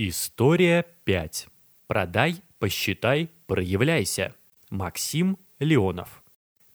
История 5. Продай, посчитай, проявляйся. Максим Леонов.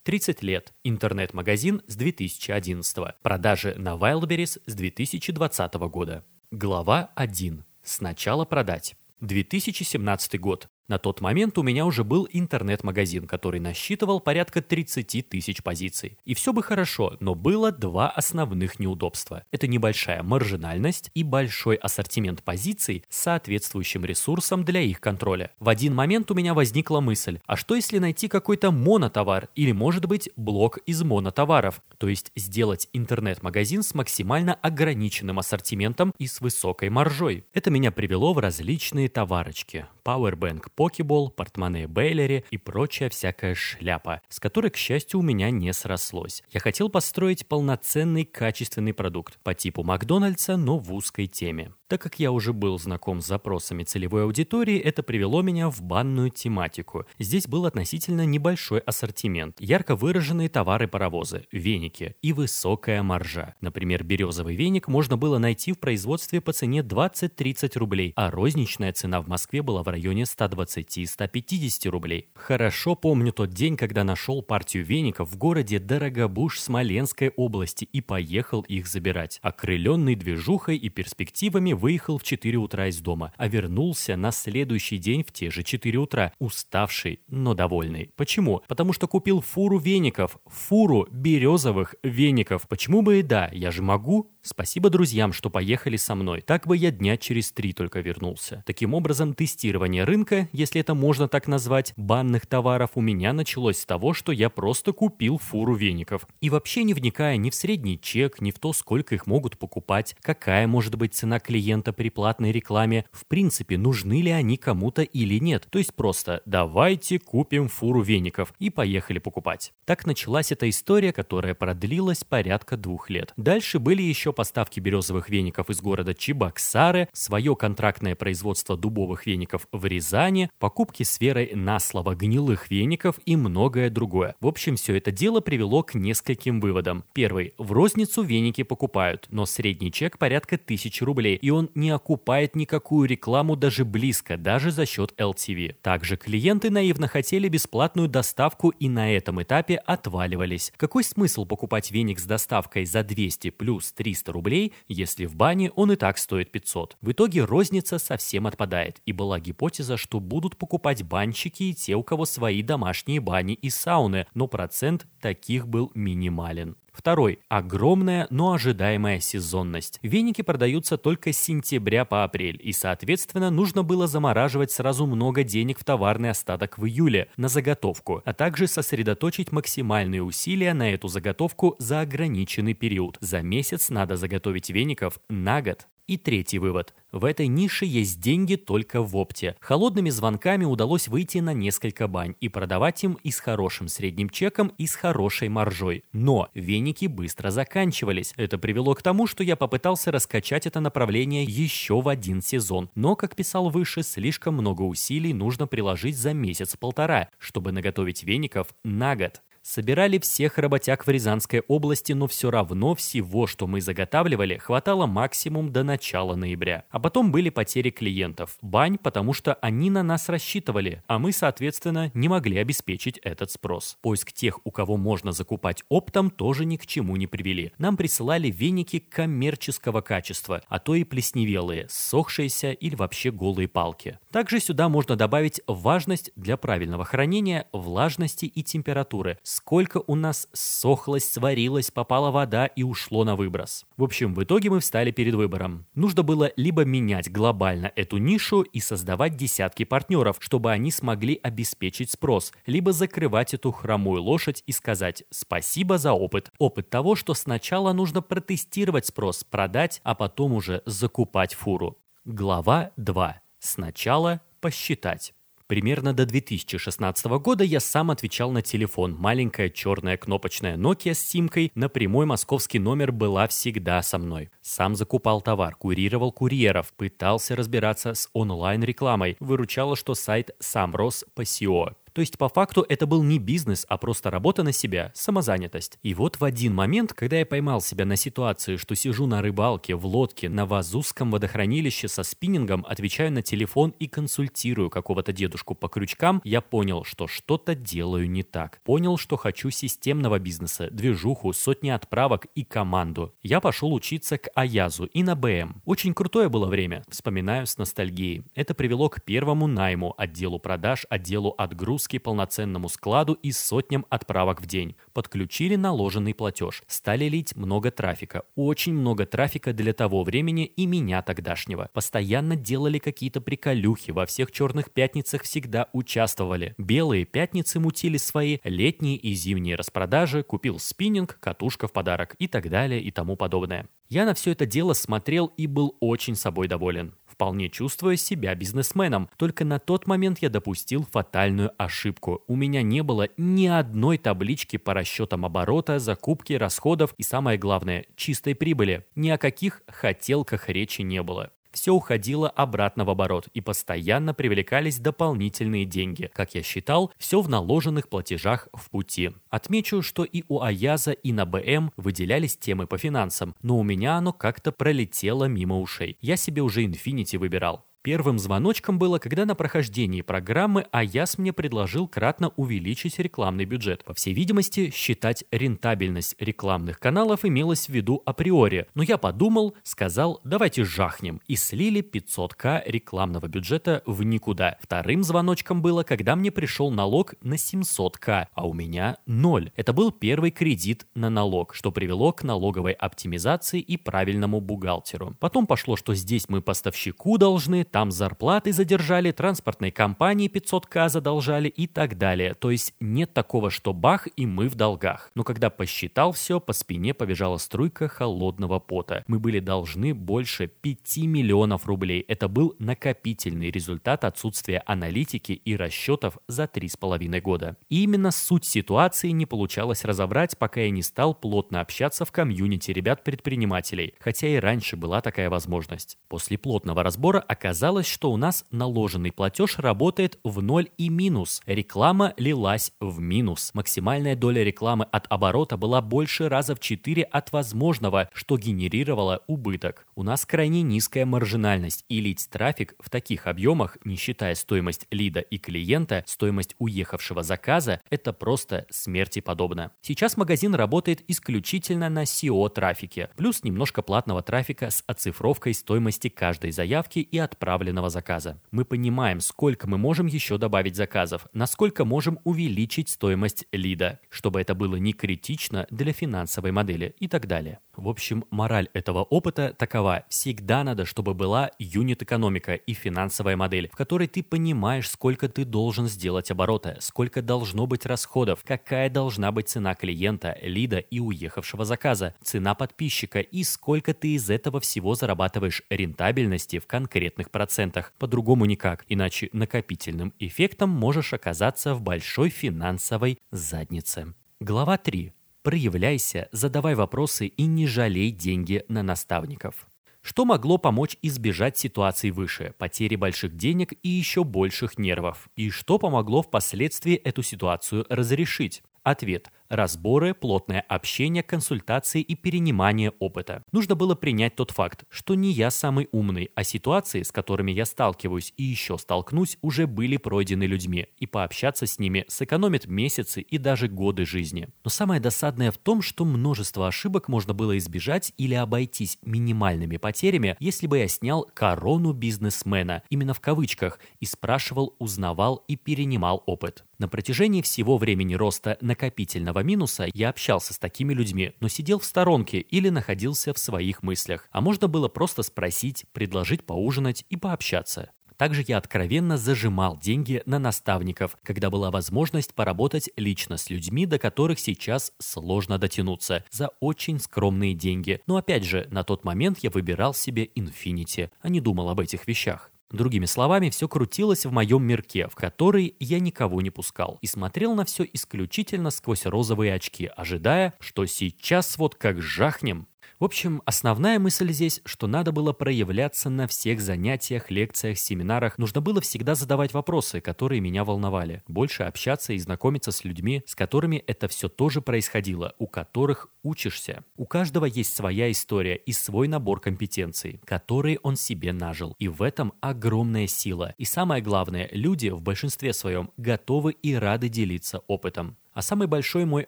30 лет. Интернет-магазин с 2011. Продажи на Wildberries с 2020 года. Глава 1. Сначала продать. 2017 год. На тот момент у меня уже был интернет-магазин, который насчитывал порядка 30 тысяч позиций. И все бы хорошо, но было два основных неудобства. Это небольшая маржинальность и большой ассортимент позиций с соответствующим ресурсом для их контроля. В один момент у меня возникла мысль, а что если найти какой-то монотовар или может быть блок из монотоваров, то есть сделать интернет-магазин с максимально ограниченным ассортиментом и с высокой маржой. Это меня привело в различные товарочки. Powerbank покебол, портмоне Бейлери и прочая всякая шляпа, с которой, к счастью, у меня не срослось. Я хотел построить полноценный качественный продукт по типу Макдональдса, но в узкой теме. Так как я уже был знаком с запросами целевой аудитории, это привело меня в банную тематику. Здесь был относительно небольшой ассортимент, ярко выраженные товары-паровозы, веники и высокая маржа. Например, березовый веник можно было найти в производстве по цене 20-30 рублей, а розничная цена в Москве была в районе 120-150 рублей. Хорошо помню тот день, когда нашел партию веников в городе Дорогобуж Смоленской области и поехал их забирать. Окрыленный движухой и перспективами выехал в 4 утра из дома, а вернулся на следующий день в те же 4 утра, уставший, но довольный. Почему? Потому что купил фуру веников, фуру березовых веников. Почему бы и да, я же могу. Спасибо друзьям, что поехали со мной. Так бы я дня через три только вернулся. Таким образом, тестирование рынка, если это можно так назвать, банных товаров у меня началось с того, что я просто купил фуру веников. И вообще не вникая ни в средний чек, ни в то, сколько их могут покупать, какая может быть цена клиента при платной рекламе, в принципе, нужны ли они кому-то или нет. То есть просто давайте купим фуру веников и поехали покупать. Так началась эта история, которая продлилась порядка двух лет. Дальше были еще поставки березовых веников из города Чебоксары, свое контрактное производство дубовых веников в Рязани, покупки с верой на слово гнилых веников и многое другое. В общем, все это дело привело к нескольким выводам. Первый. В розницу веники покупают, но средний чек порядка тысячи рублей, и он не окупает никакую рекламу даже близко, даже за счет LTV. Также клиенты наивно хотели бесплатную доставку и на этом этапе отваливались. Какой смысл покупать веник с доставкой за 200 плюс 300 300 рублей, если в бане он и так стоит 500. В итоге розница совсем отпадает, и была гипотеза, что будут покупать банщики и те, у кого свои домашние бани и сауны, но процент таких был минимален. Второй. Огромная, но ожидаемая сезонность. Веники продаются только с сентября по апрель, и, соответственно, нужно было замораживать сразу много денег в товарный остаток в июле на заготовку, а также сосредоточить максимальные усилия на эту заготовку за ограниченный период. За месяц надо заготовить веников на год. И третий вывод. В этой нише есть деньги только в опте. Холодными звонками удалось выйти на несколько бань и продавать им и с хорошим средним чеком, и с хорошей маржой. Но веники быстро заканчивались. Это привело к тому, что я попытался раскачать это направление еще в один сезон. Но, как писал выше, слишком много усилий нужно приложить за месяц-полтора, чтобы наготовить веников на год. Собирали всех работяг в Рязанской области, но все равно всего, что мы заготавливали, хватало максимум до начала ноября. А потом были потери клиентов. Бань, потому что они на нас рассчитывали, а мы, соответственно, не могли обеспечить этот спрос. Поиск тех, у кого можно закупать оптом, тоже ни к чему не привели. Нам присылали веники коммерческого качества, а то и плесневелые, сохшиеся или вообще голые палки. Также сюда можно добавить важность для правильного хранения, влажности и температуры, сколько у нас сохлось, сварилось, попала вода и ушло на выброс. В общем, в итоге мы встали перед выбором. Нужно было либо менять глобально эту нишу и создавать десятки партнеров, чтобы они смогли обеспечить спрос, либо закрывать эту хромую лошадь и сказать «спасибо за опыт». Опыт того, что сначала нужно протестировать спрос, продать, а потом уже закупать фуру. Глава 2. Сначала посчитать. Примерно до 2016 года я сам отвечал на телефон. Маленькая черная кнопочная Nokia с симкой на прямой московский номер была всегда со мной. Сам закупал товар, курировал курьеров, пытался разбираться с онлайн-рекламой. Выручало, что сайт сам рос по SEO. То есть по факту это был не бизнес, а просто работа на себя, самозанятость. И вот в один момент, когда я поймал себя на ситуации, что сижу на рыбалке, в лодке, на Вазузском водохранилище со спиннингом, отвечаю на телефон и консультирую какого-то дедушку по крючкам, я понял, что что-то делаю не так. Понял, что хочу системного бизнеса, движуху, сотни отправок и команду. Я пошел учиться к Аязу и на БМ. Очень крутое было время, вспоминаю с ностальгией. Это привело к первому найму, отделу продаж, отделу отгрузки, полноценному складу и сотням отправок в день. Подключили наложенный платеж. Стали лить много трафика. Очень много трафика для того времени и меня тогдашнего. Постоянно делали какие-то приколюхи. Во всех черных пятницах всегда участвовали. Белые пятницы мутили свои, летние и зимние распродажи, купил спиннинг, катушка в подарок и так далее и тому подобное. Я на все это дело смотрел и был очень собой доволен вполне чувствуя себя бизнесменом. Только на тот момент я допустил фатальную ошибку. У меня не было ни одной таблички по расчетам оборота, закупки, расходов и, самое главное, чистой прибыли. Ни о каких хотелках речи не было все уходило обратно в оборот и постоянно привлекались дополнительные деньги. Как я считал, все в наложенных платежах в пути. Отмечу, что и у Аяза, и на БМ выделялись темы по финансам, но у меня оно как-то пролетело мимо ушей. Я себе уже Infinity выбирал. Первым звоночком было, когда на прохождении программы АЯС мне предложил кратно увеличить рекламный бюджет. По всей видимости, считать рентабельность рекламных каналов имелось в виду априори, но я подумал, сказал, давайте жахнем, и слили 500к рекламного бюджета в никуда. Вторым звоночком было, когда мне пришел налог на 700к, а у меня ноль. Это был первый кредит на налог, что привело к налоговой оптимизации и правильному бухгалтеру. Потом пошло, что здесь мы поставщику должны, там зарплаты задержали, транспортной компании 500к задолжали и так далее. То есть нет такого, что бах и мы в долгах. Но когда посчитал все, по спине побежала струйка холодного пота. Мы были должны больше 5 миллионов рублей. Это был накопительный результат отсутствия аналитики и расчетов за 3,5 года. И именно суть ситуации не получалось разобрать, пока я не стал плотно общаться в комьюнити ребят-предпринимателей, хотя и раньше была такая возможность. После плотного разбора оказалось, оказалось, что у нас наложенный платеж работает в ноль и минус. Реклама лилась в минус. Максимальная доля рекламы от оборота была больше раза в 4 от возможного, что генерировало убыток. У нас крайне низкая маржинальность, и лить трафик в таких объемах, не считая стоимость лида и клиента, стоимость уехавшего заказа, это просто смерти подобно. Сейчас магазин работает исключительно на SEO-трафике, плюс немножко платного трафика с оцифровкой стоимости каждой заявки и отправки отправленного заказа. Мы понимаем, сколько мы можем еще добавить заказов, насколько можем увеличить стоимость лида, чтобы это было не критично для финансовой модели и так далее. В общем, мораль этого опыта такова. Всегда надо, чтобы была юнит-экономика и финансовая модель, в которой ты понимаешь, сколько ты должен сделать оборота, сколько должно быть расходов, какая должна быть цена клиента, лида и уехавшего заказа, цена подписчика и сколько ты из этого всего зарабатываешь рентабельности в конкретных процентах. По-другому никак, иначе накопительным эффектом можешь оказаться в большой финансовой заднице. Глава 3. Проявляйся, задавай вопросы и не жалей деньги на наставников. Что могло помочь избежать ситуации выше, потери больших денег и еще больших нервов? И что помогло впоследствии эту ситуацию разрешить? Ответ – разборы, плотное общение, консультации и перенимание опыта. Нужно было принять тот факт, что не я самый умный, а ситуации, с которыми я сталкиваюсь и еще столкнусь, уже были пройдены людьми, и пообщаться с ними сэкономит месяцы и даже годы жизни. Но самое досадное в том, что множество ошибок можно было избежать или обойтись минимальными потерями, если бы я снял корону бизнесмена, именно в кавычках, и спрашивал, узнавал и перенимал опыт. На протяжении всего времени роста накопительного минуса я общался с такими людьми, но сидел в сторонке или находился в своих мыслях. А можно было просто спросить, предложить поужинать и пообщаться. Также я откровенно зажимал деньги на наставников, когда была возможность поработать лично с людьми, до которых сейчас сложно дотянуться, за очень скромные деньги. Но опять же, на тот момент я выбирал себе Infinity, а не думал об этих вещах. Другими словами, все крутилось в моем мирке, в который я никого не пускал, и смотрел на все исключительно сквозь розовые очки, ожидая, что сейчас вот как жахнем, в общем, основная мысль здесь, что надо было проявляться на всех занятиях, лекциях, семинарах. Нужно было всегда задавать вопросы, которые меня волновали. Больше общаться и знакомиться с людьми, с которыми это все тоже происходило, у которых учишься. У каждого есть своя история и свой набор компетенций, которые он себе нажил. И в этом огромная сила. И самое главное, люди в большинстве своем готовы и рады делиться опытом. А самый большой мой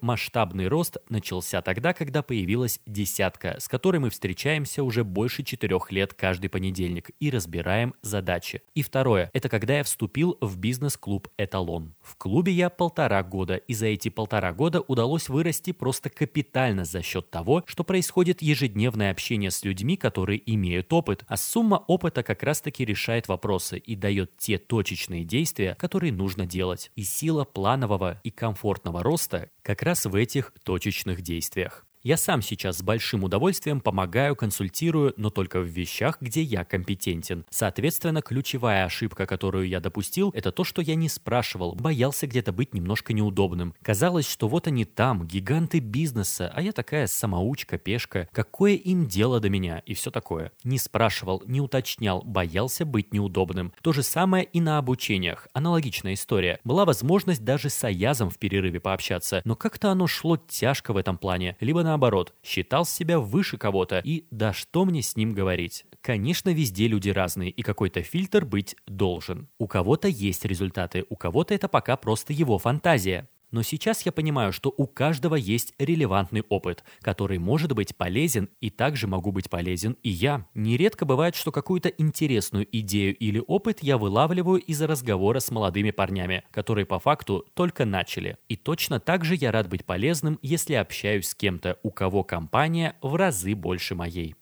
масштабный рост начался тогда, когда появилась десятка, с которой мы встречаемся уже больше четырех лет каждый понедельник и разбираем задачи. И второе, это когда я вступил в бизнес-клуб «Эталон». В клубе я полтора года, и за эти полтора года удалось вырасти просто капитально за счет того, что происходит ежедневное общение с людьми, которые имеют опыт, а сумма опыта как раз-таки решает вопросы и дает те точечные действия, которые нужно делать. И сила планового и комфортного роста как раз в этих точечных действиях. Я сам сейчас с большим удовольствием помогаю, консультирую, но только в вещах, где я компетентен. Соответственно, ключевая ошибка, которую я допустил, это то, что я не спрашивал, боялся где-то быть немножко неудобным. Казалось, что вот они там, гиганты бизнеса, а я такая самоучка, пешка. Какое им дело до меня и все такое. Не спрашивал, не уточнял, боялся быть неудобным. То же самое и на обучениях. Аналогичная история. Была возможность даже с Аязом в перерыве пообщаться, но как-то оно шло тяжко в этом плане. Либо на наоборот, считал себя выше кого-то, и да что мне с ним говорить. Конечно, везде люди разные, и какой-то фильтр быть должен. У кого-то есть результаты, у кого-то это пока просто его фантазия. Но сейчас я понимаю, что у каждого есть релевантный опыт, который может быть полезен, и также могу быть полезен и я. Нередко бывает, что какую-то интересную идею или опыт я вылавливаю из-за разговора с молодыми парнями, которые по факту только начали. И точно так же я рад быть полезным, если общаюсь с кем-то, у кого компания в разы больше моей.